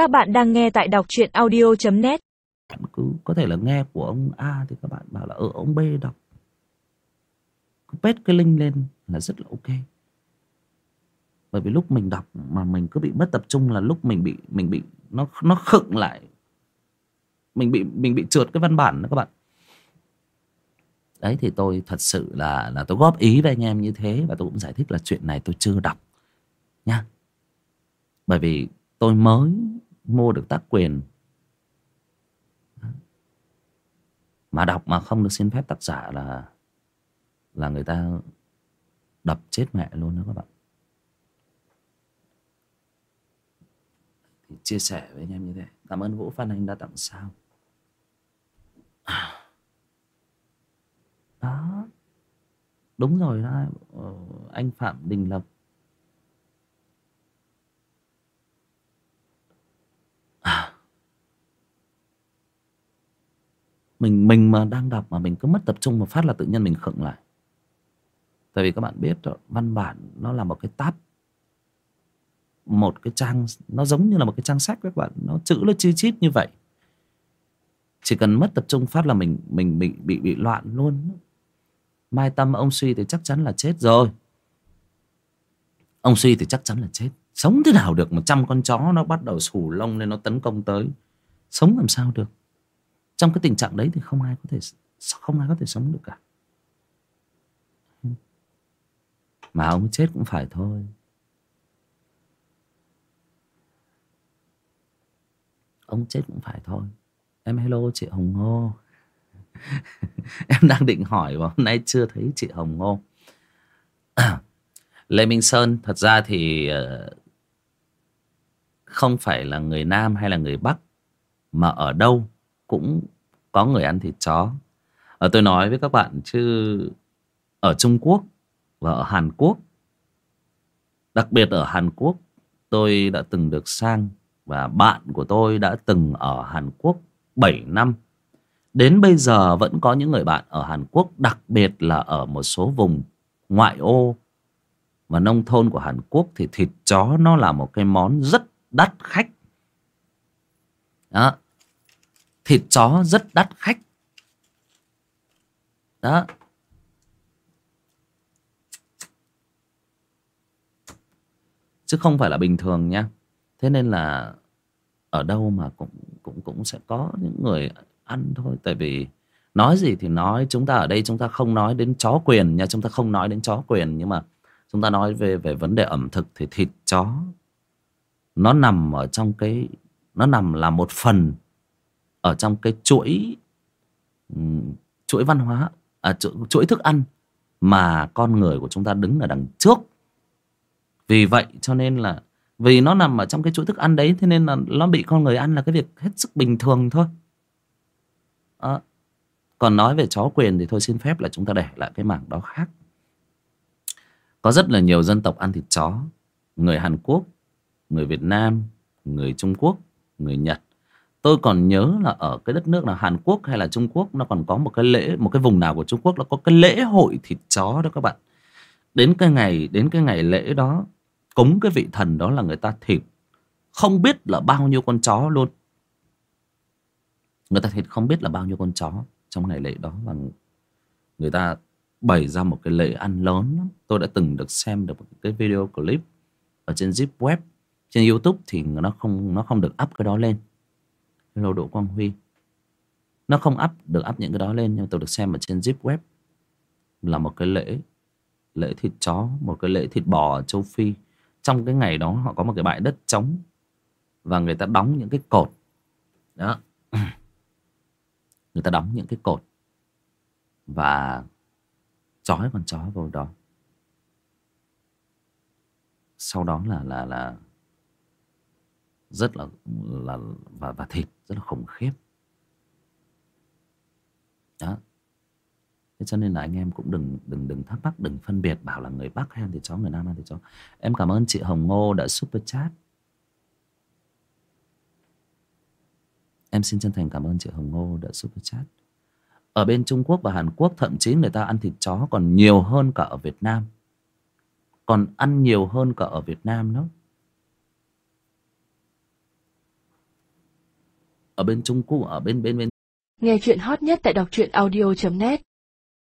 Các bạn đang nghe tại đọc truyện audio.net cứ, có thể là nghe của ông A thì các bạn bảo là ở ông B đọc. Cứ pết cái link lên là rất là ok. Bởi vì lúc mình đọc mà mình cứ bị mất tập trung là lúc mình bị mình bị, nó nó khựng lại. Mình bị mình bị trượt cái văn bản đó các bạn. Đấy, thì tôi thật sự là là tôi góp ý với anh em như thế và tôi cũng giải thích là chuyện này tôi chưa đọc nha. Bởi vì tôi mới mua được tác quyền. Mà đọc mà không được xin phép tác giả là là người ta đập chết mẹ luôn đó các bạn. Thì chia sẻ với anh em như thế. Cảm ơn vũ phan, anh đã tặng sao? Đó. Đúng rồi đó ờ, anh phạm đình lập. Mình mình mà đang đọc mà mình cứ mất tập trung một phát là tự nhiên mình khựng lại. Tại vì các bạn biết đó, văn bản nó là một cái tab một cái trang nó giống như là một cái trang sách các bạn nó chữ nó chi chít như vậy. Chỉ cần mất tập trung phát là mình mình bị bị bị loạn luôn. Mai tâm ông suy thì chắc chắn là chết rồi. Ông suy thì chắc chắn là chết. Sống thế nào được một trăm con chó nó bắt đầu sù lông lên nó tấn công tới. Sống làm sao được? Trong cái tình trạng đấy thì không ai có thể không ai có thể sống được cả. Mà ông chết cũng phải thôi. Ông chết cũng phải thôi. Em hello chị hồng ngô. Em đang định hỏi mà hôm nay chưa thấy chị hồng ngô. Lê minh sơn, thật ra thì ờ, không phải là người nam hay là người bắc mà ở đâu cũng có người ăn thịt chó. Ở tôi nói với các bạn chứ ở trung quốc và ở hàn quốc, đặc biệt ở hàn quốc, tôi đã từng được sang và bạn của tôi đã từng ở hàn quốc 7 năm. Đến bây giờ vẫn có những người bạn ở hàn quốc, đặc biệt là ở một số vùng ngoại ô và nông thôn của hàn quốc thì thịt chó nó là một cái món rất đắt khách. Đó thịt chó rất đắt khách. Đó. Chứ không phải là bình thường nha. Thế nên là ở đâu mà cũng cũng cũng sẽ có những người ăn thôi. Tại vì nói gì thì nói. Chúng ta ở đây chúng ta không nói đến chó quyền nha. Chúng ta không nói đến chó quyền. Nhưng mà chúng ta nói về về vấn đề ẩm thực thì thịt chó, nó nằm ở trong cái, nó nằm là một phần ở trong cái chuỗi chuỗi văn hóa à, chuỗi, chuỗi thức ăn mà con người của chúng ta đứng ở đằng trước. Vì vậy cho nên là vì nó nằm ở trong cái chuỗi thức ăn đấy thế nên là nó bị con người ăn là cái việc hết sức bình thường thôi. À, còn nói về chó quyền thì thôi xin phép là chúng ta để lại cái mảng đó khác. Có rất là nhiều dân tộc ăn thịt chó người hàn quốc người việt nam người trung quốc người nhật tôi còn nhớ là ở cái đất nước là hàn quốc hay là trung quốc, nó còn có một cái lễ, một cái vùng nào của trung quốc nó có cái lễ hội thịt chó đó các bạn. Đến cái ngày, đến cái ngày lễ đó, cúng cái vị thần đó là người ta thịt. Không biết là bao nhiêu con chó luôn. Người ta thịt không biết là bao nhiêu con chó trong ngày lễ đó và người ta bày ra một cái lễ ăn lớn lắm. tôi đã từng được xem được một cái video clip ở trên zip web, trên youtube thì nó không nó không được up cái đó lên lô độ quang huy. Nó không up, được up những cái đó lên, nhưng tôi được xem ở trên zip web. Là một cái lễ lễ thịt chó, một cái lễ thịt bò ở châu phi. Trong cái ngày đó, họ có một cái bãi đất trống, và người ta đóng những cái cột. Đó. Người ta đóng những cái cột, và trói con chó vào đó. Sau đó là là là rất là là, và và thịt, rất là khủng khiếp. Đó. Thế cho nên là anh em cũng đừng đừng đừng thắc mắc, đừng phân biệt bảo là người bắc hay ăn thịt chó người nam ăn thịt chó em cảm ơn chị hồng ngô đã super chat. Em xin chân thành cảm ơn chị hồng ngô đã super chat. Ở bên trung quốc và hàn quốc, thậm chí người ta ăn thịt chó còn nhiều hơn cả ở việt nam. Còn ăn nhiều hơn cả ở việt nam đó. Ở bên trung quốc, ở bên bên bên. Nghe chuyện hot nhất tại đọc truyện audio.net